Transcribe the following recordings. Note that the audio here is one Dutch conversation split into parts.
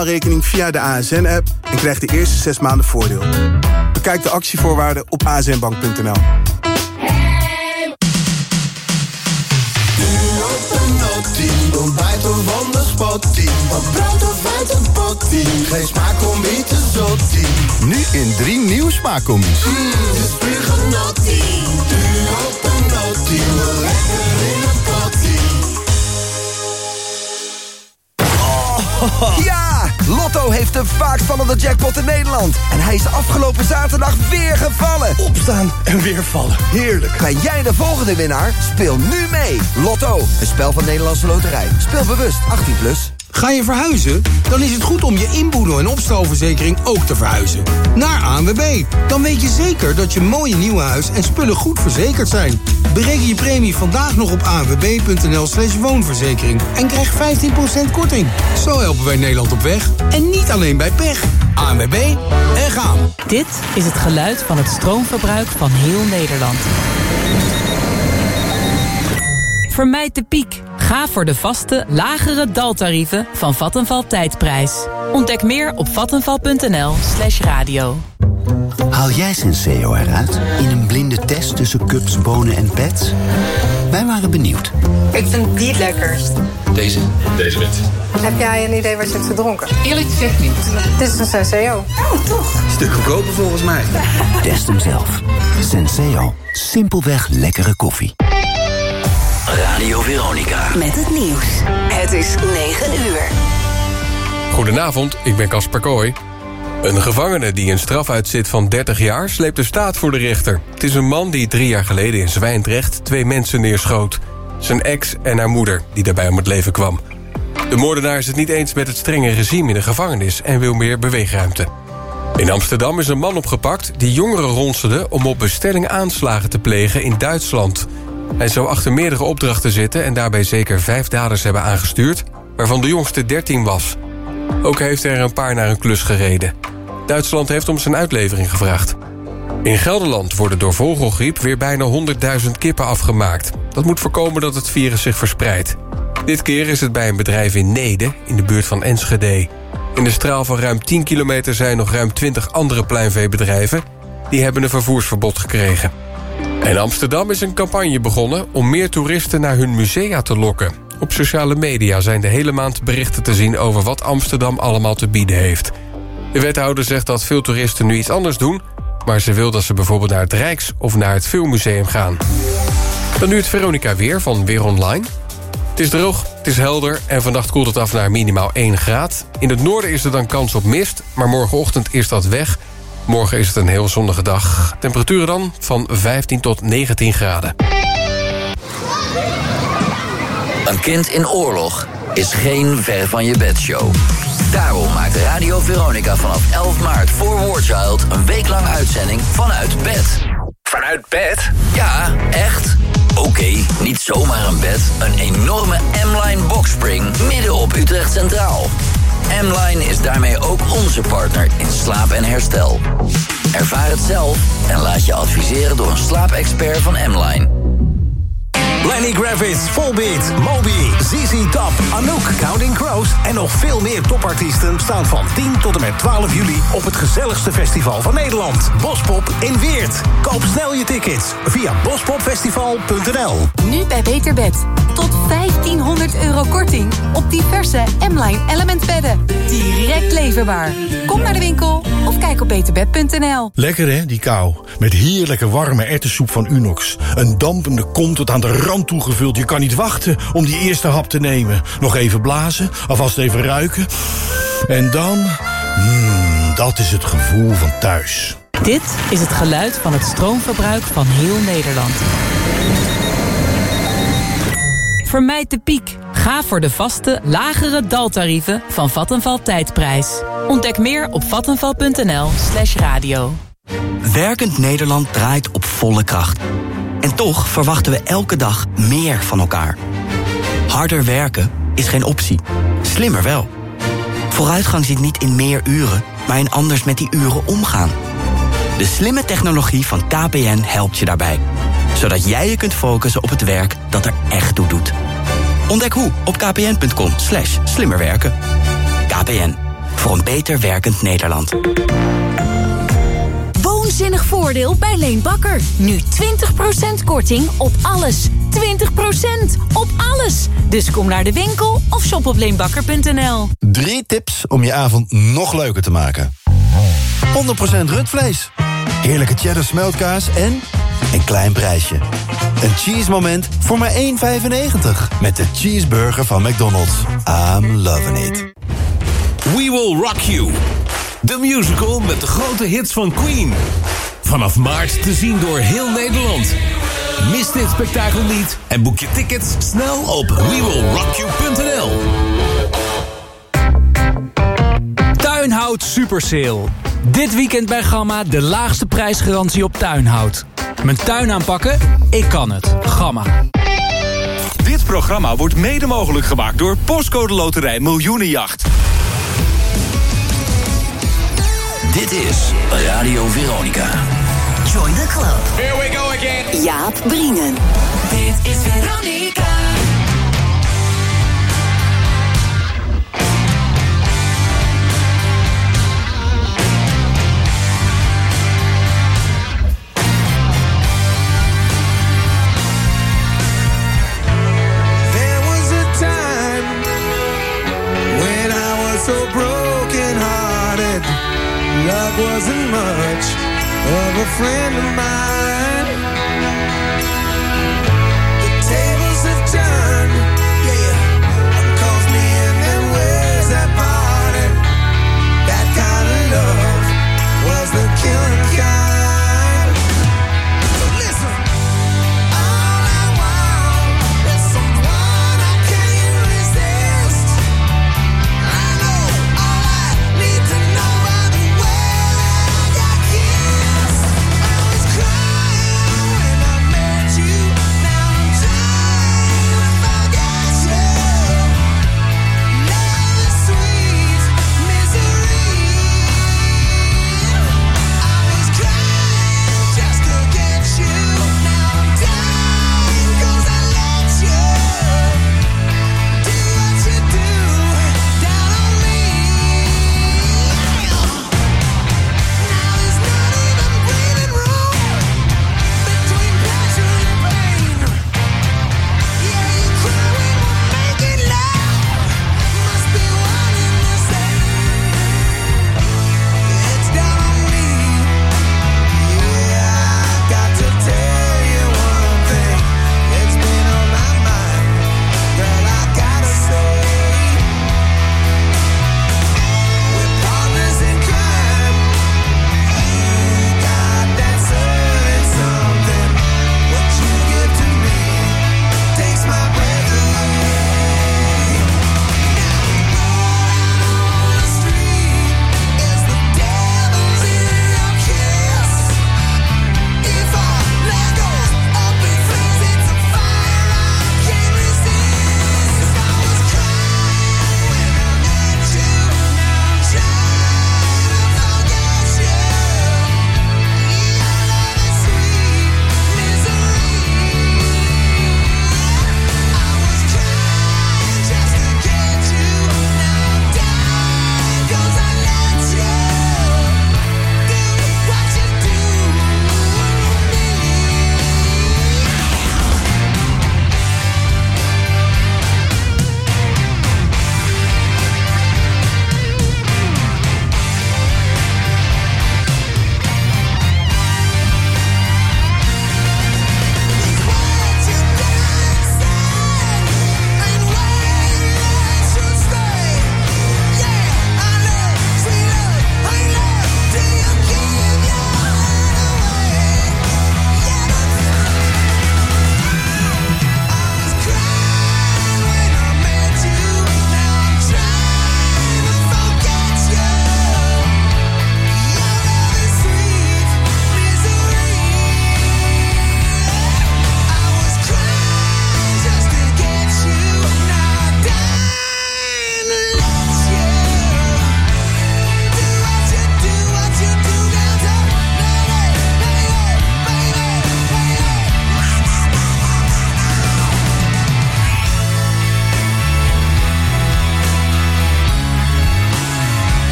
rekening via de ASN-app en krijg de eerste 6 maanden voordeel. Bekijk de actievoorwaarden op asnbank.nl. Ontbijt of anders spottie. Wat brood of uit een pottie. Geen smaak om iets te zottie. Nu in drie nieuwe smaakcombis. Mm, op een notie. Lekker Ja! Lotto heeft de vaakst vallende jackpot in Nederland. En hij is afgelopen zaterdag weer gevallen. Opstaan en weer vallen. Heerlijk. Ben jij de volgende winnaar? Speel nu mee. Lotto, een spel van Nederlandse Loterij. Speel bewust, 18+. Plus. Ga je verhuizen? Dan is het goed om je inboedel- en opstalverzekering ook te verhuizen. Naar ANWB. Dan weet je zeker dat je mooie nieuwe huis en spullen goed verzekerd zijn. Bereken je premie vandaag nog op anwb.nl slash woonverzekering. En krijg 15% korting. Zo helpen wij Nederland op weg. En niet alleen bij pech. ANWB en gaan. Dit is het geluid van het stroomverbruik van heel Nederland. Vermijd de piek. Ga voor de vaste, lagere daltarieven van Vattenval Tijdprijs. Ontdek meer op vattenval.nl slash radio. Haal jij Senseo eruit in een blinde test tussen cups, bonen en pets? Wij waren benieuwd. Ik vind die het lekkerst. Deze? Deze wit. Heb jij een idee wat je hebt gedronken? Eerlijk gezegd niet. Dit is een Senseo. Oh, toch? Stuk goedkoper volgens mij. Test hem zelf. Senseo. Simpelweg lekkere koffie. Radio Veronica. Met het nieuws. Het is 9 uur. Goedenavond, ik ben Casper Kooi. Een gevangene die een straf uitzit van 30 jaar sleept de staat voor de rechter. Het is een man die drie jaar geleden in Zwijndrecht twee mensen neerschoot. Zijn ex en haar moeder, die daarbij om het leven kwam. De moordenaar is het niet eens met het strenge regime in de gevangenis... en wil meer beweegruimte. In Amsterdam is een man opgepakt die jongeren ronselde... om op bestelling aanslagen te plegen in Duitsland. Hij zou achter meerdere opdrachten zitten... en daarbij zeker vijf daders hebben aangestuurd... waarvan de jongste 13 was. Ook heeft er een paar naar een klus gereden. Duitsland heeft om zijn uitlevering gevraagd. In Gelderland worden door vogelgriep weer bijna 100.000 kippen afgemaakt. Dat moet voorkomen dat het virus zich verspreidt. Dit keer is het bij een bedrijf in Nede, in de buurt van Enschede. In de straal van ruim 10 kilometer zijn nog ruim 20 andere pluimveebedrijven... die hebben een vervoersverbod gekregen. In Amsterdam is een campagne begonnen om meer toeristen naar hun musea te lokken. Op sociale media zijn de hele maand berichten te zien... over wat Amsterdam allemaal te bieden heeft. De wethouder zegt dat veel toeristen nu iets anders doen... maar ze wil dat ze bijvoorbeeld naar het Rijks of naar het Filmmuseum gaan. Dan nu het Veronica Weer van Weer Online. Het is droog, het is helder en vannacht koelt het af naar minimaal 1 graad. In het noorden is er dan kans op mist, maar morgenochtend is dat weg. Morgen is het een heel zonnige dag. Temperaturen dan van 15 tot 19 graden. Een kind in oorlog is geen ver van je bedshow. Daarom maakt Radio Veronica vanaf 11 maart voor War Child... een weeklang uitzending vanuit bed. Vanuit bed? Ja, echt. Oké, niet zomaar een bed. Een enorme M-Line boxspring midden op Utrecht Centraal. M-Line is daarmee ook onze partner in slaap en herstel. Ervaar het zelf en laat je adviseren door een slaapexpert van M-Line. Lenny Kravitz, Volbeat, Moby, ZZ Top, Anouk, Counting Crows... en nog veel meer topartiesten staan van 10 tot en met 12 juli... op het gezelligste festival van Nederland, Bospop in Weert. Koop snel je tickets via bospopfestival.nl. Nu bij Beter Bed. Tot 1500 euro korting op diverse M-Line Element bedden. Direct leverbaar. Kom naar de winkel of kijk op beterbed.nl. Lekker hè, die kou. Met heerlijke warme ertessoep van Unox. Een dampende kom tot aan de rand toegevuld. Je kan niet wachten om die eerste hap te nemen. Nog even blazen, alvast even ruiken. En dan... Mmm, dat is het gevoel van thuis. Dit is het geluid van het stroomverbruik van heel Nederland. Vermijd de piek. Ga voor de vaste, lagere daltarieven van Vattenval Tijdprijs. Ontdek meer op vattenval.nl slash radio. Werkend Nederland draait op volle kracht. En toch verwachten we elke dag meer van elkaar. Harder werken is geen optie. Slimmer wel. Vooruitgang zit niet in meer uren, maar in anders met die uren omgaan. De slimme technologie van KPN helpt je daarbij. Zodat jij je kunt focussen op het werk dat er echt toe doet. Ontdek hoe op kpn.com slimmerwerken. KPN, voor een beter werkend Nederland. Woonzinnig voordeel bij Leen Bakker. Nu 20% korting op alles. 20% op alles. Dus kom naar de winkel of shop op leenbakker.nl. Drie tips om je avond nog leuker te maken. 100% rundvlees. Heerlijke cheddar smeltkaas en een klein prijsje. Een cheese moment voor maar 1,95. Met de cheeseburger van McDonald's. I'm loving it. We Will Rock You. De musical met de grote hits van Queen. Vanaf maart te zien door heel Nederland. Mis dit spektakel niet en boek je tickets snel op wewillrockyou.nl. Tuinhout Super Sale. Dit weekend bij Gamma de laagste prijsgarantie op tuinhout. Mijn tuin aanpakken? Ik kan het. Gamma. Dit programma wordt mede mogelijk gemaakt door Postcode Loterij Miljoenenjacht. Dit is Radio Veronica. Join the club. Here we go again. Jaap Brienen. Dit is Veronica. Wasn't much of a friend of mine.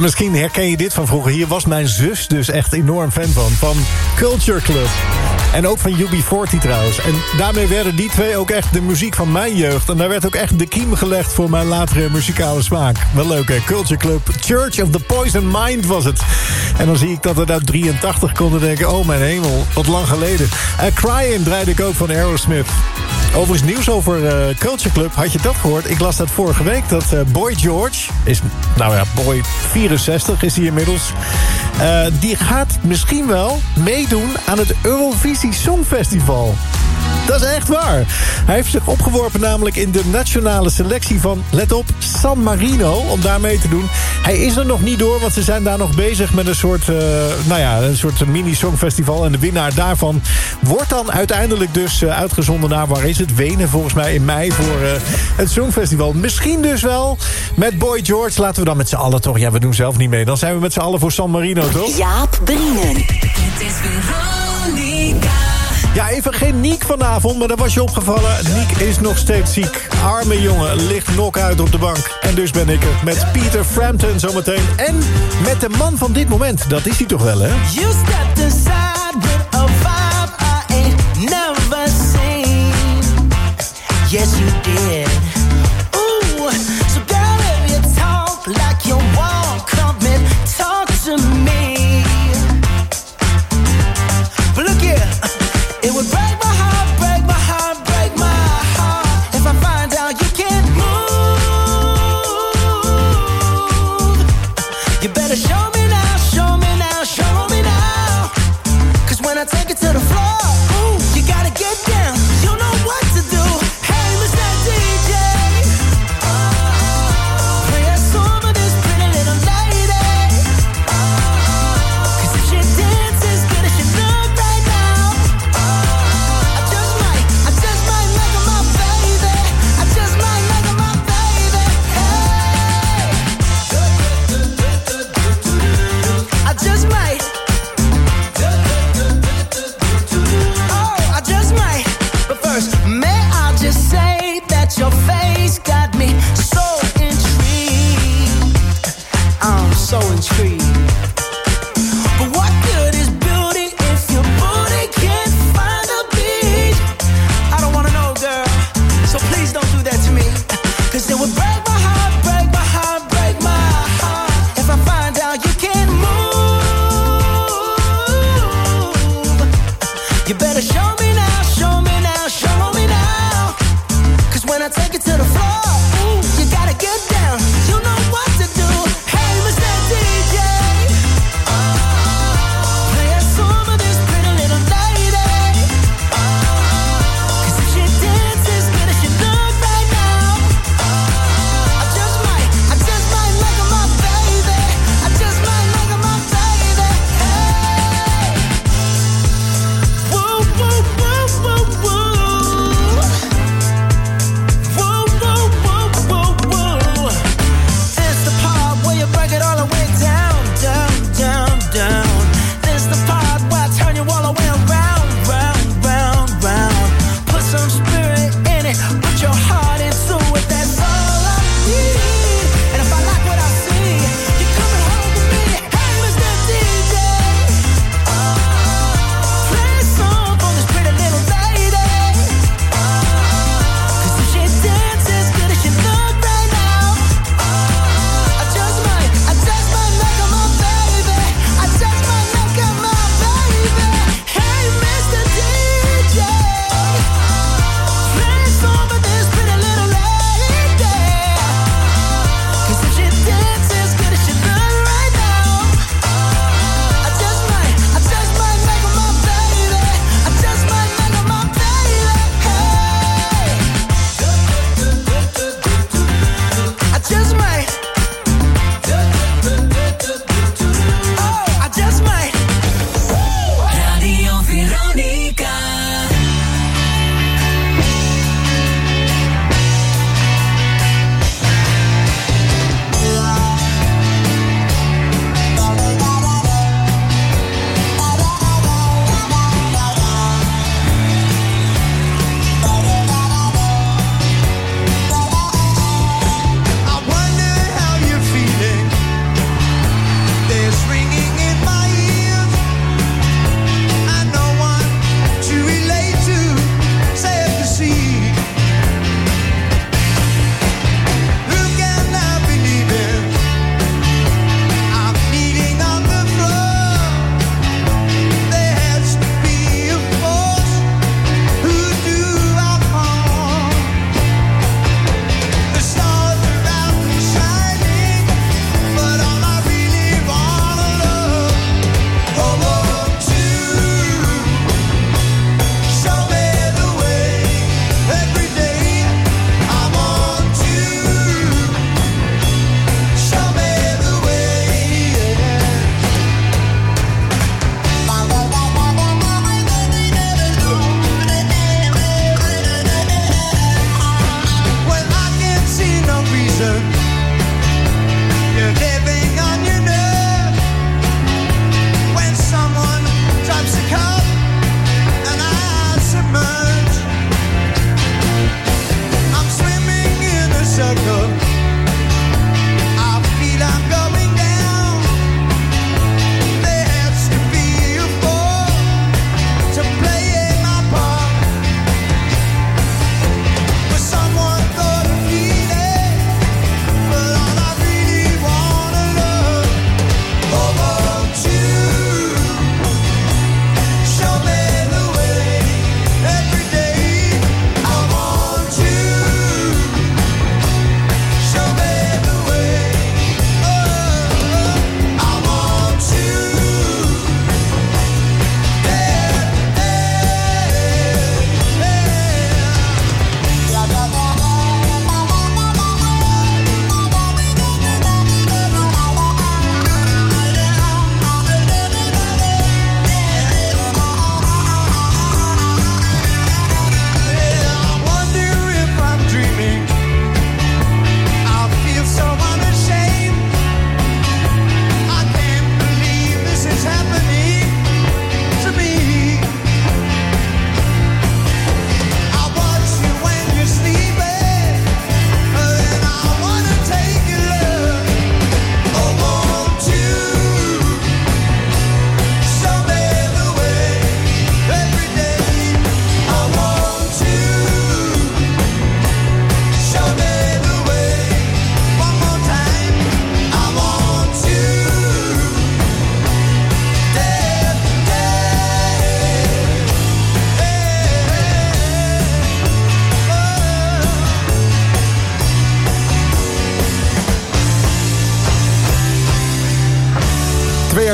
Misschien herken je dit van vroeger. Hier was mijn zus dus echt enorm fan van. Van Culture Club. En ook van UB40 trouwens. En daarmee werden die twee ook echt de muziek van mijn jeugd. En daar werd ook echt de kiem gelegd voor mijn latere muzikale smaak. Wel leuk hè, Culture Club. Church of the Poison Mind was het. En dan zie ik dat het uit 83 konden denken... oh mijn hemel, wat lang geleden. En Crying draaide ik ook van Aerosmith. Overigens nieuws over Culture Club. Had je dat gehoord? Ik las dat vorige week. Dat uh, Boy George is, nou ja, Boy 64 is hij inmiddels. Uh, die gaat misschien wel meedoen aan het Eurovisie Songfestival. Dat is echt waar. Hij heeft zich opgeworpen namelijk in de nationale selectie van, let op, San Marino, om daar mee te doen. Hij is er nog niet door, want ze zijn daar nog bezig met een soort, uh, nou ja, een soort mini-songfestival. En de winnaar daarvan wordt dan uiteindelijk dus uh, uitgezonden naar, waar is het? Wenen volgens mij in mei voor uh, het Songfestival. Misschien dus wel met Boy George. Laten we dan met z'n allen toch, ja we doen zelf niet mee. Dan zijn we met z'n allen voor San Marino, toch? Jaap Brienen. Het is Veronica. Ja, even geen Niek vanavond, maar dat was je opgevallen. Niek is nog steeds ziek. Arme jongen, ligt knock-out op de bank. En dus ben ik er met Peter Frampton zometeen. En met de man van dit moment. Dat is hij toch wel, hè? You stepped with a vibe I ain't never seen. Yes, you did.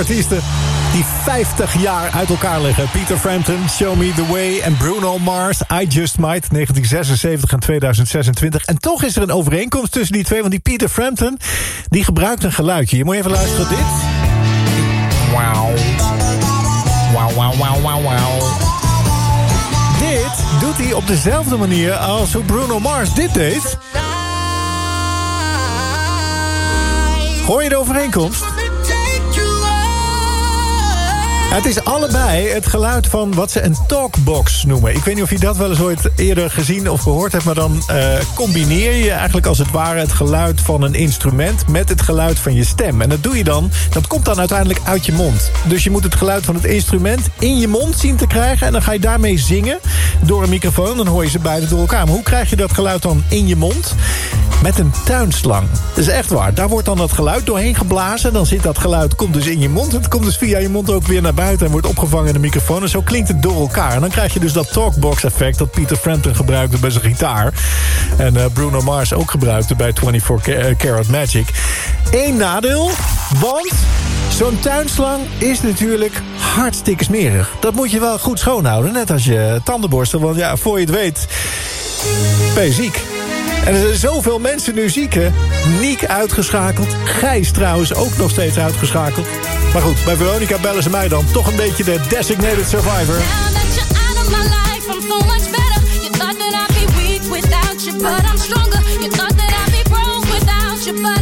Die 50 jaar uit elkaar liggen. Peter Frampton, Show Me The Way en Bruno Mars, I Just Might, 1976 en 2026. En toch is er een overeenkomst tussen die twee, want die Peter Frampton, die gebruikt een geluidje. Je moet even luisteren dit. Wauw, wauw, wauw, wauw, wauw. Dit doet hij op dezelfde manier als hoe Bruno Mars dit deed. Hoor je de overeenkomst? Het is allebei het geluid van wat ze een talkbox noemen. Ik weet niet of je dat wel eens ooit eerder gezien of gehoord hebt... maar dan uh, combineer je eigenlijk als het ware het geluid van een instrument... met het geluid van je stem. En dat doe je dan, dat komt dan uiteindelijk uit je mond. Dus je moet het geluid van het instrument in je mond zien te krijgen... en dan ga je daarmee zingen door een microfoon. Dan hoor je ze beide door elkaar. Maar hoe krijg je dat geluid dan in je mond? Met een tuinslang. Dat is echt waar. Daar wordt dan dat geluid doorheen geblazen. Dan zit dat geluid, komt dus in je mond. Het komt dus via je mond ook weer naar buiten... en wordt opgevangen in de microfoon. En zo klinkt het door elkaar. En dan krijg je dus dat talkbox-effect... dat Peter Frampton gebruikte bij zijn gitaar. En uh, Bruno Mars ook gebruikte bij 24 Karat Magic. Eén nadeel, want... Zo'n tuinslang is natuurlijk hartstikke smerig. Dat moet je wel goed schoonhouden, net als je tandenborstel. Want ja, voor je het weet, ben je ziek. En er zijn zoveel mensen nu ziek, hè? Niek uitgeschakeld. Gijs trouwens ook nog steeds uitgeschakeld. Maar goed, bij Veronica bellen ze mij dan toch een beetje de designated survivor. But I'm stronger. You thought that I'd be broke without you,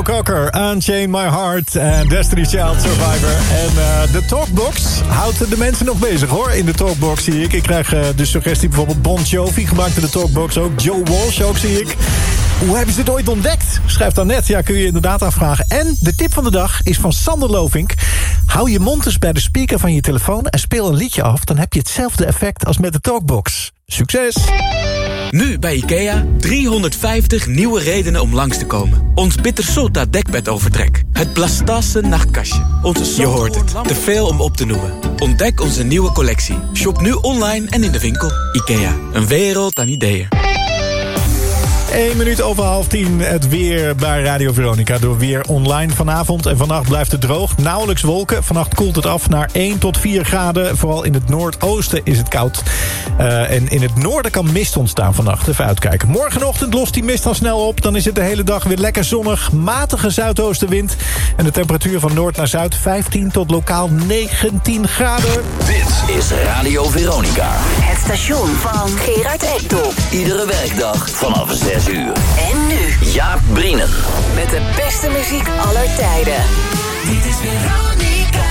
Joe Cocker, Unchain My Heart en Destiny Child Survivor. En eh, de Talkbox houdt de mensen nog bezig hoor, in de Talkbox zie ik. Ik krijg uh, de suggestie bijvoorbeeld Bon Jovi gemaakt in de Talkbox ook. Joe Walsh ook zie ik. Hoe hebben ze het ooit ontdekt? Schrijf dan net. Ja, kun je inderdaad afvragen. En de tip van de dag is van Sander Lovink. Hou je mond eens bij de speaker van je telefoon en speel een liedje af. Dan heb je hetzelfde effect als met de talkbox. Succes! Nu bij IKEA 350 nieuwe redenen om langs te komen. Ons Bittersota dekbedovertrek. Het Blastasse nachtkastje. Onze Je hoort het, te veel om op te noemen. Ontdek onze nieuwe collectie. Shop nu online en in de winkel. IKEA, een wereld aan ideeën. 1 minuut over half tien. Het weer bij Radio Veronica. Door weer online vanavond. En vannacht blijft het droog. Nauwelijks wolken. Vannacht koelt het af naar 1 tot 4 graden. Vooral in het noordoosten is het koud. Uh, en in het noorden kan mist ontstaan vannacht. Even uitkijken. Morgenochtend lost die mist dan snel op. Dan is het de hele dag weer lekker zonnig. Matige zuidoostenwind. En de temperatuur van noord naar zuid 15 tot lokaal 19 graden. Dit is Radio Veronica. Het station van Gerard Ekdom. Iedere werkdag vanaf 6 uur. En nu Jaap Brienen. met de beste muziek aller tijden. Dit is Veronica.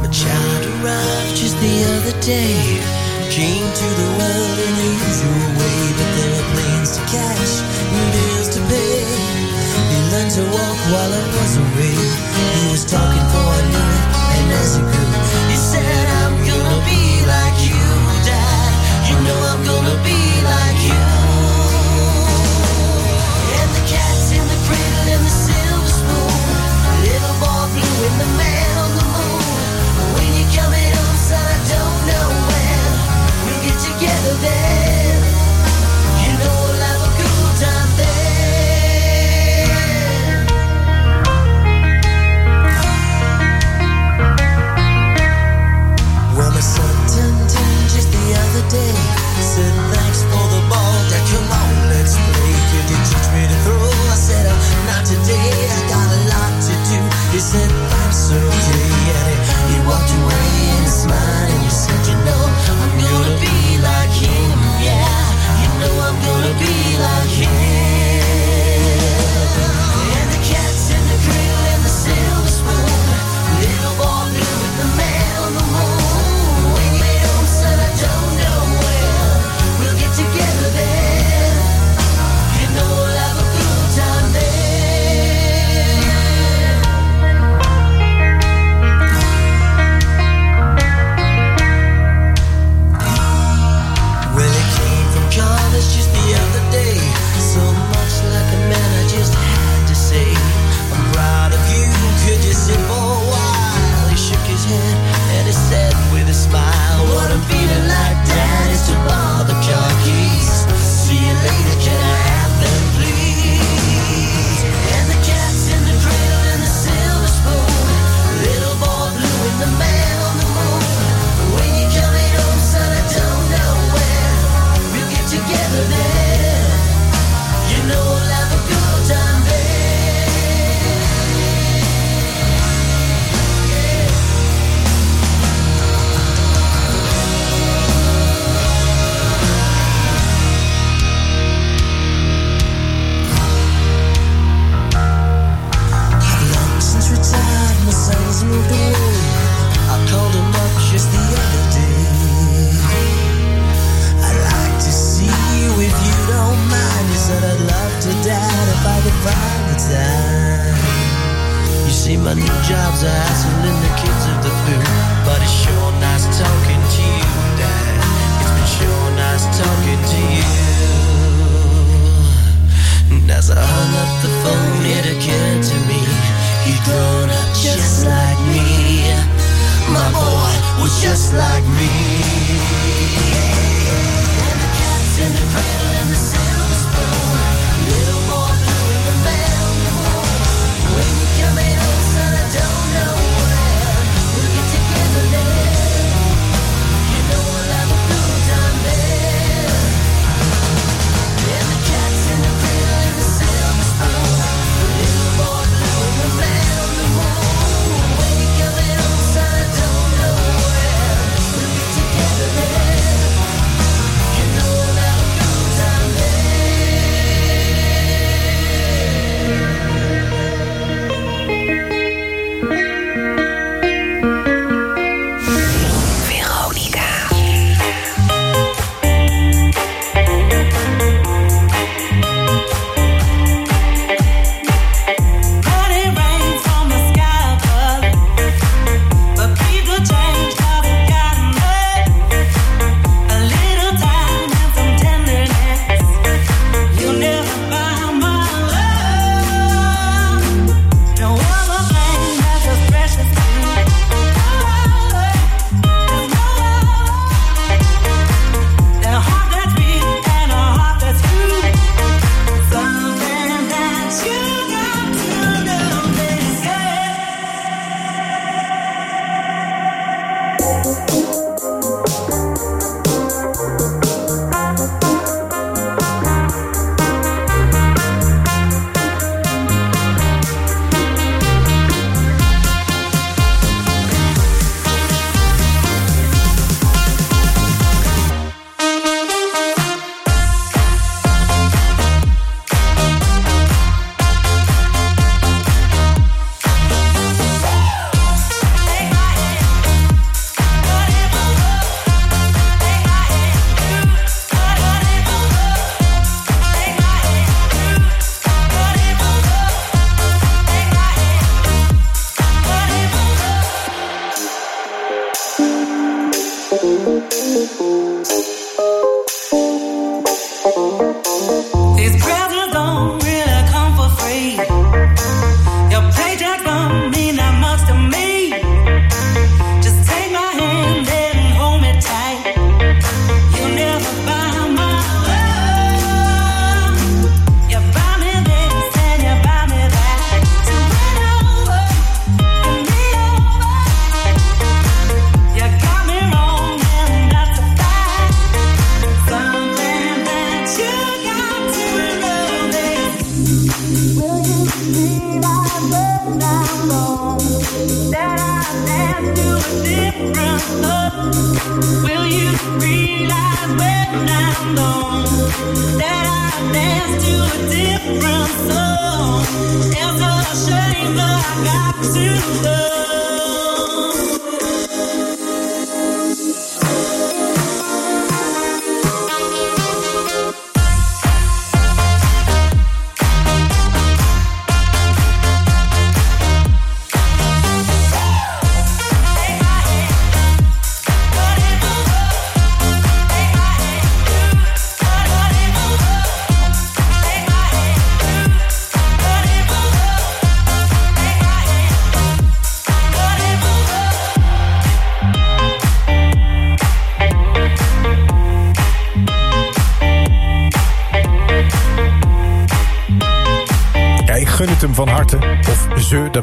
My child arrived just the other day. Came to the world while day. Said thanks for the ball, Dad. Come on, let's play. Could you teach me to throw? I said, oh, not today. I got a lot to do. He said that's okay, and he, he walked away and smiled and he said, you know, I'm gonna be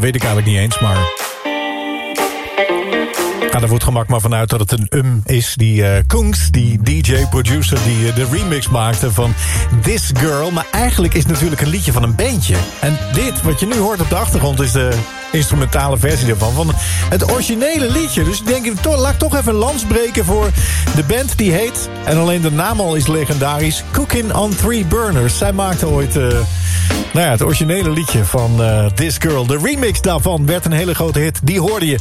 dat weet ik eigenlijk niet eens, maar... Ja, daar wordt gemak maar vanuit dat het een um is. Die eh Koens, die DJ-producer die eh, de remix maakte van This Girl. Maar eigenlijk is het natuurlijk een liedje van een bandje. En dit, wat je nu hoort op de achtergrond, is de instrumentale versie daarvan. Van het originele liedje. Dus ik denk, toch, laat ik toch even een lans breken voor de band die heet... en alleen de naam al is legendarisch... Cooking on Three Burners. Zij maakte ooit... eh, nou ja, het originele liedje van eh, This Girl. De remix daarvan werd een hele grote hit. Die hoorde je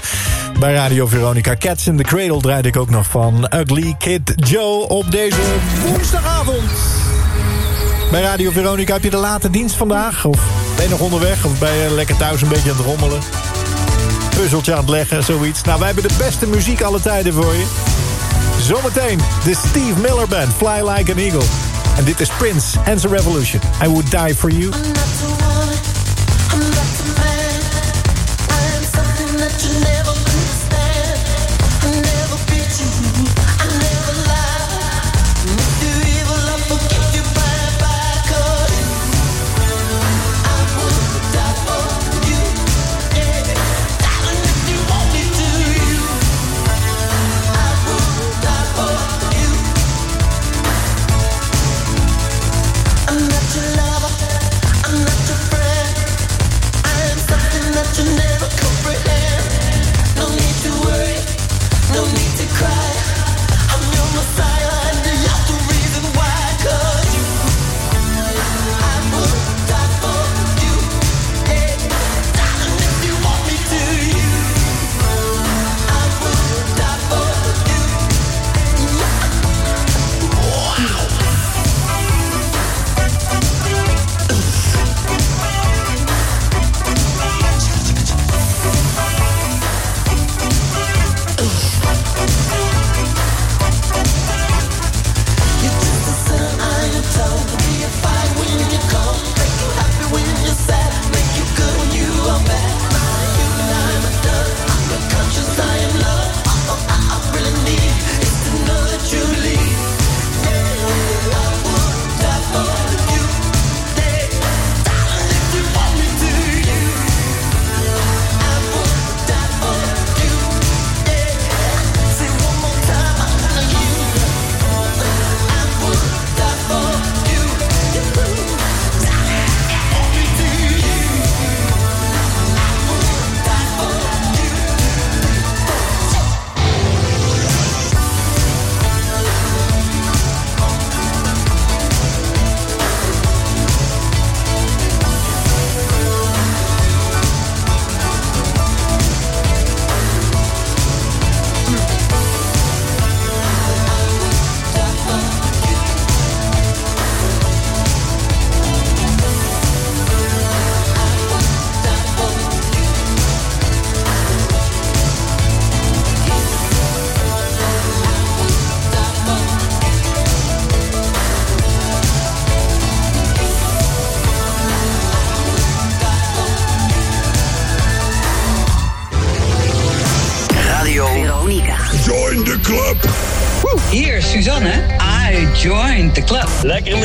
bij Radio Veronica. Cats in the Cradle draaide ik ook nog van Ugly Kid Joe op deze woensdagavond. Bij Radio Veronica heb je de late dienst vandaag? Of ben je nog onderweg? Of ben je lekker thuis een beetje aan het rommelen? Puzzeltje aan het leggen, zoiets. Nou, wij hebben de beste muziek alle tijden voor je. Zometeen de Steve Miller Band, Fly Like an Eagle. En dit is Prince and the Revolution. I Would Die For You. Joined the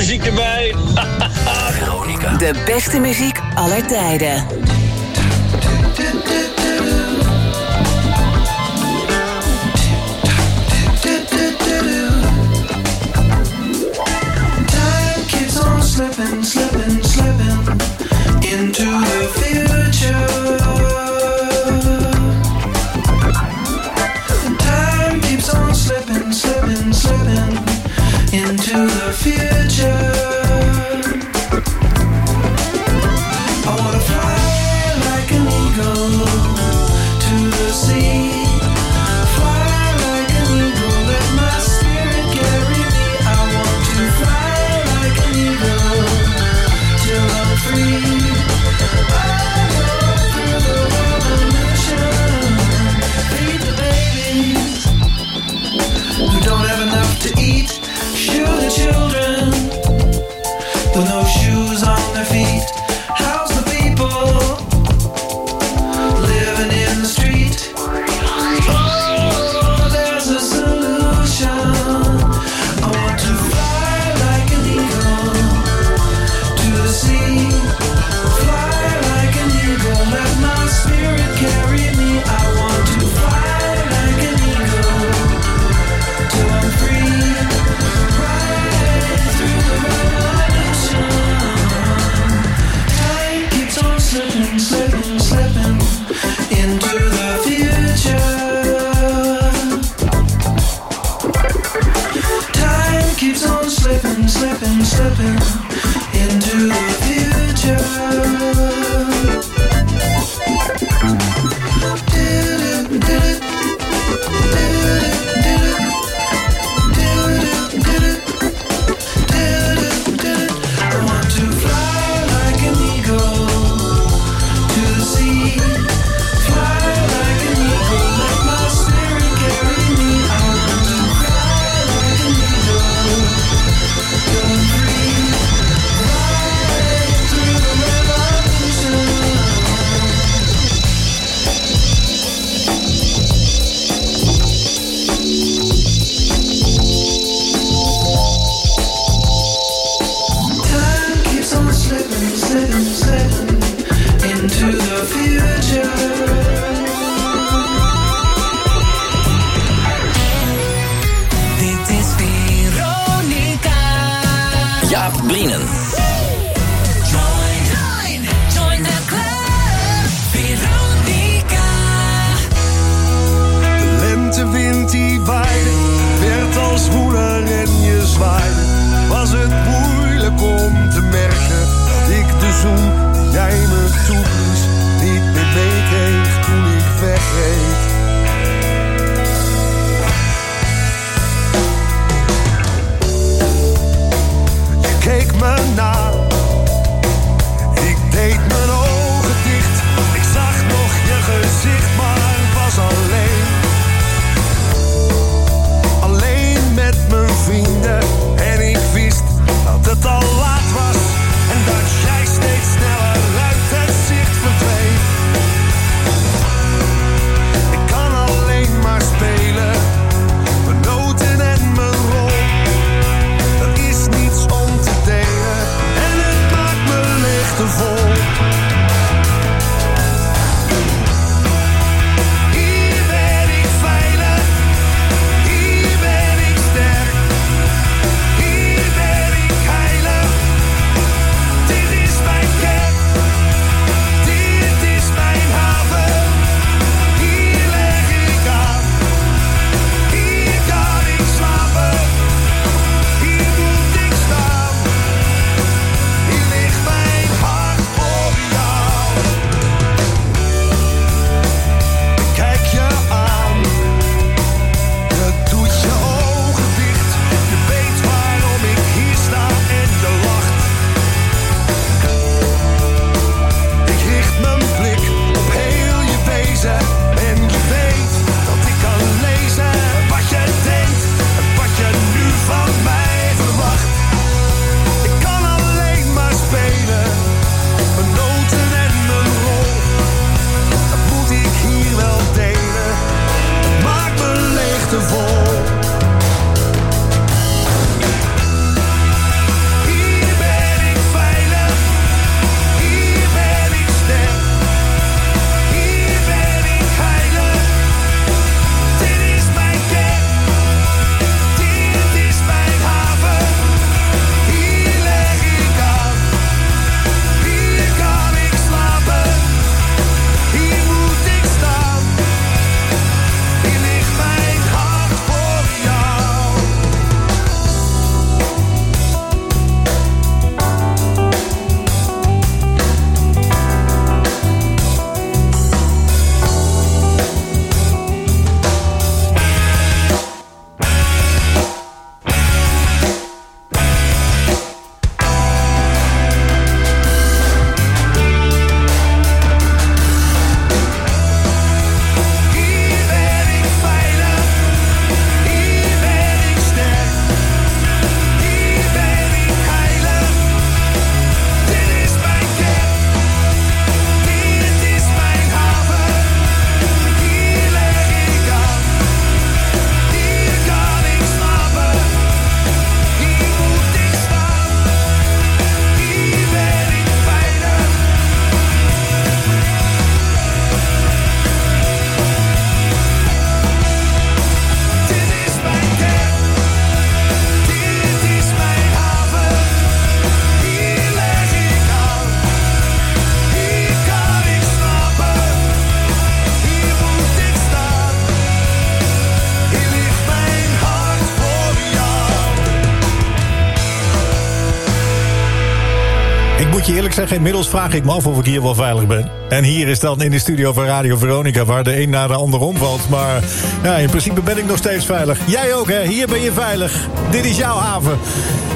inmiddels vraag ik me af of ik hier wel veilig ben. En hier is dan in de studio van Radio Veronica... waar de een na de ander omvalt. Maar ja, in principe ben ik nog steeds veilig. Jij ook, hè? Hier ben je veilig. Dit is jouw haven.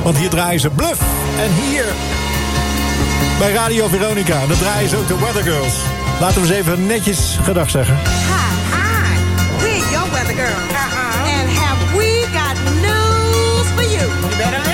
Want hier draaien ze Bluff. En hier bij Radio Veronica, dan draaien ze ook de Weather Girls. Laten we eens even netjes gedag zeggen. We're your weather girl. And have we got news for you? You better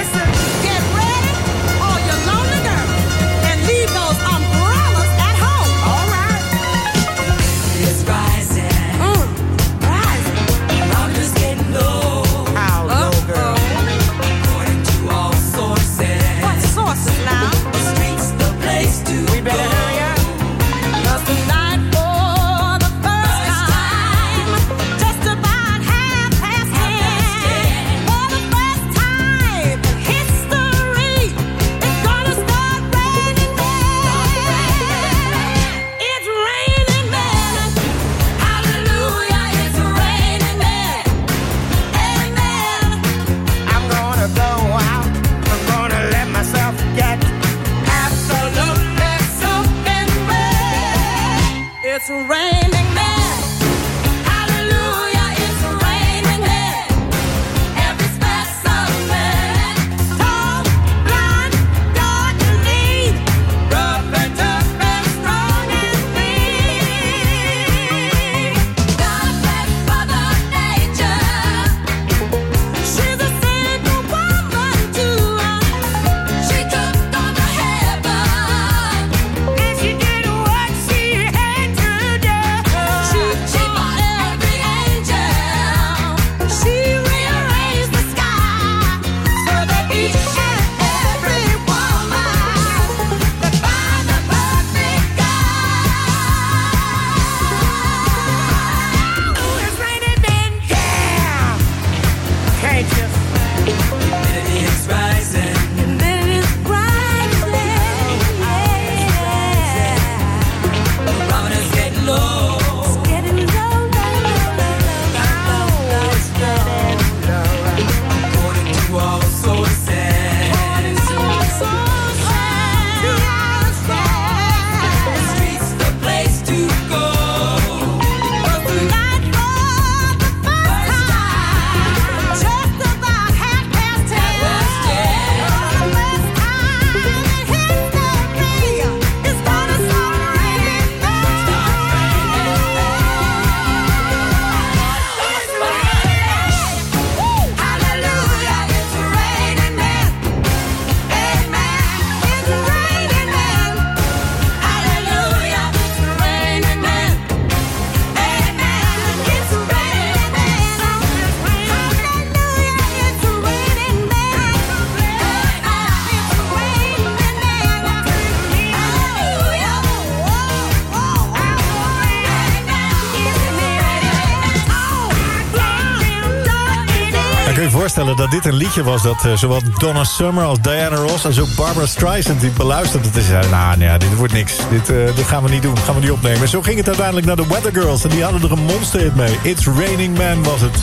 dat dit een liedje was... dat eh, zowel Donna Summer als Diana Ross... als ook Barbara Streisand die beluisterden. te zeiden, nou ja, dit wordt niks. Dit, eh, dit gaan we niet doen, gaan we niet opnemen. En zo ging het uiteindelijk naar de Weather Girls... en die hadden er een monsterhit mee. It's Raining Man was het.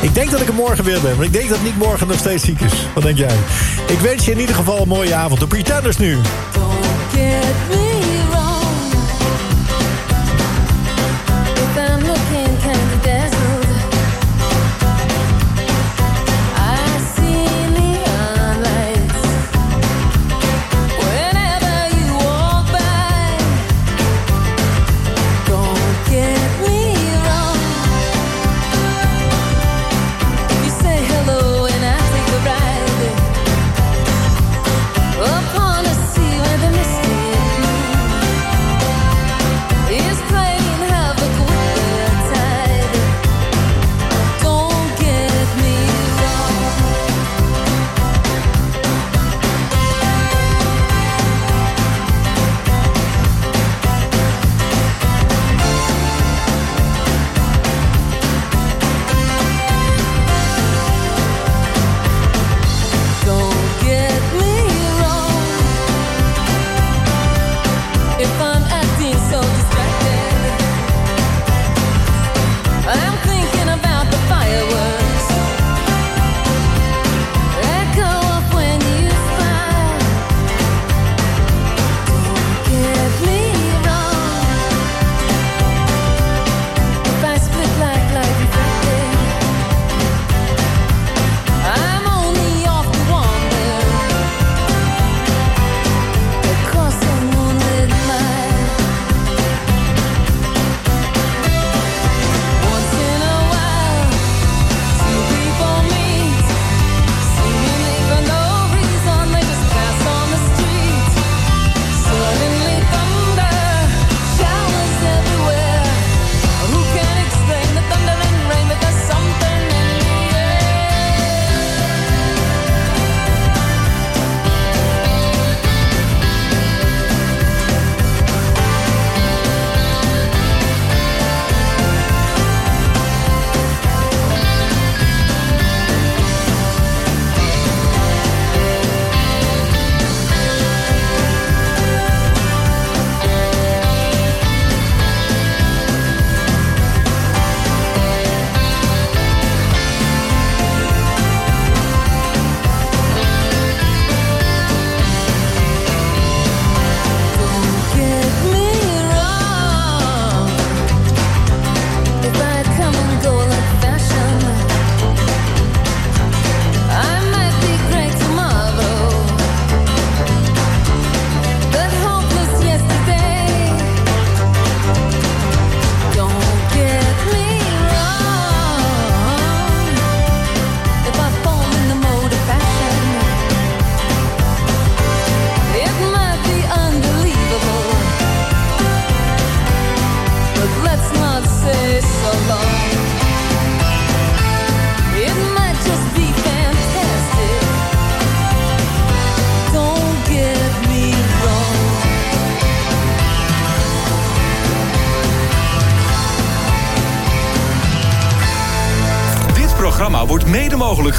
Ik denk dat ik er morgen weer ben, maar ik denk dat Nick morgen nog steeds ziek is. Wat denk jij? Ik wens je in ieder geval een mooie avond. De Pretenders nu.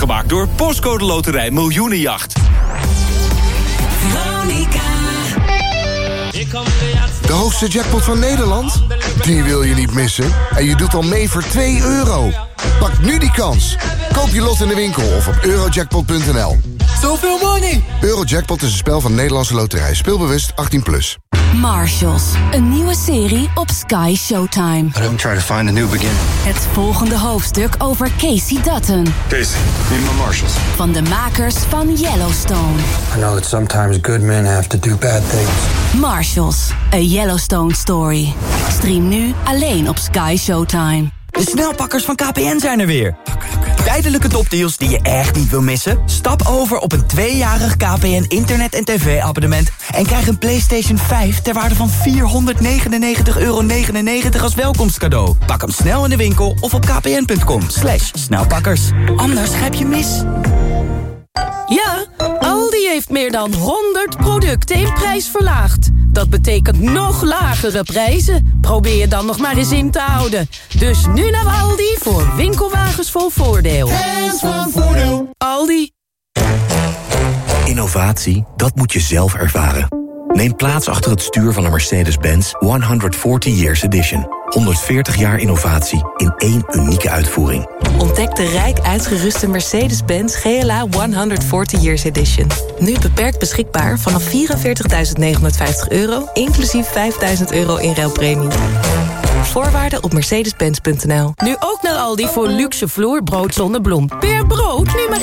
Gemaakt door Postcode Loterij Miljoenenjacht. De hoogste jackpot van Nederland? Die wil je niet missen. En je doet al mee voor 2 euro. Pak nu die kans. Koop je lot in de winkel of op eurojackpot.nl. Zoveel money! Eurojackpot is een spel van Nederlandse Loterij. Speelbewust 18+. Plus. Marshals, een nieuwe serie op Sky Showtime. I don't try to find a new beginning. Het volgende hoofdstuk over Casey Dutton. Casey, need my marshals. Van de makers van Yellowstone. I know that sometimes good men have to do bad things. Marshals, a Yellowstone story. Stream nu alleen op Sky Showtime. De snelpakkers van KPN zijn er weer. Tijdelijke topdeals die je echt niet wil missen? Stap over op een tweejarig KPN internet- en tv-abonnement... en krijg een PlayStation 5 ter waarde van 499,99 euro als welkomstcadeau. Pak hem snel in de winkel of op kpn.com. Slash snelpakkers. Anders grijp je mis. Ja, Aldi heeft meer dan 100 producten in prijs verlaagd. Dat betekent nog lagere prijzen. Probeer je dan nog maar eens in te houden. Dus nu naar Aldi voor vol voordeel. Van voordeel. Aldi. Innovatie, dat moet je zelf ervaren. Neem plaats achter het stuur van een Mercedes-Benz 140 Years Edition. 140 jaar innovatie in één unieke uitvoering. Ontdek de rijk uitgeruste Mercedes-Benz GLA 140 Years Edition. Nu beperkt beschikbaar vanaf 44.950 euro, inclusief 5.000 euro in ruilpremie. Voorwaarden op mercedes-benz.nl. Nu ook naar Aldi voor luxe vloerbrood zonder bloem. Per brood nu maar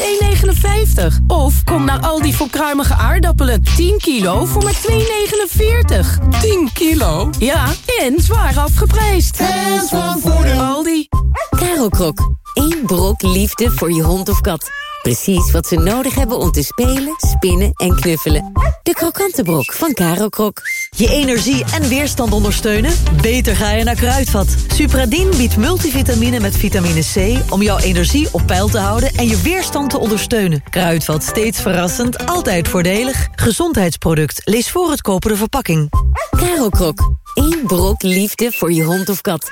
1,59. Of kom naar Aldi voor kruimige aardappelen. 10 kilo voor maar 2,49. 10 kilo? Ja, en zwaar afgeprijsd. Hands van voordeel. Aldi. Karelkrok. Eén brok liefde voor je hond of kat. Precies wat ze nodig hebben om te spelen, spinnen en knuffelen. De krokante brok van Karelkrok. Je energie en weerstand ondersteunen? Beter ga je naar Kruidvat. Supradin biedt multivitamine met vitamine C... om jouw energie op peil te houden en je weerstand te ondersteunen. Kruidvat, steeds verrassend, altijd voordelig. Gezondheidsproduct, lees voor het kopen de verpakking. Karelkrok. Eén brok liefde voor je hond of kat.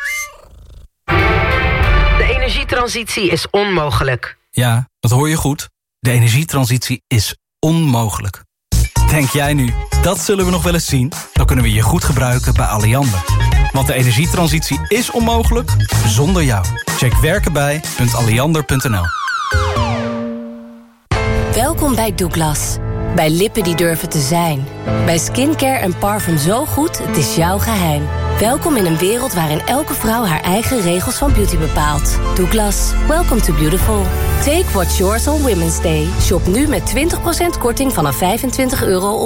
De energietransitie is onmogelijk. Ja, dat hoor je goed. De energietransitie is onmogelijk. Denk jij nu, dat zullen we nog wel eens zien? Dan kunnen we je goed gebruiken bij Alliander. Want de energietransitie is onmogelijk zonder jou. Check werkenbij.alliander.nl Welkom bij Douglas. Bij lippen die durven te zijn. Bij skincare en parfum zo goed, het is jouw geheim. Welkom in een wereld waarin elke vrouw haar eigen regels van beauty bepaalt. Douglas, welcome to beautiful. Take what's yours on Women's Day. Shop nu met 20% korting vanaf 25 euro op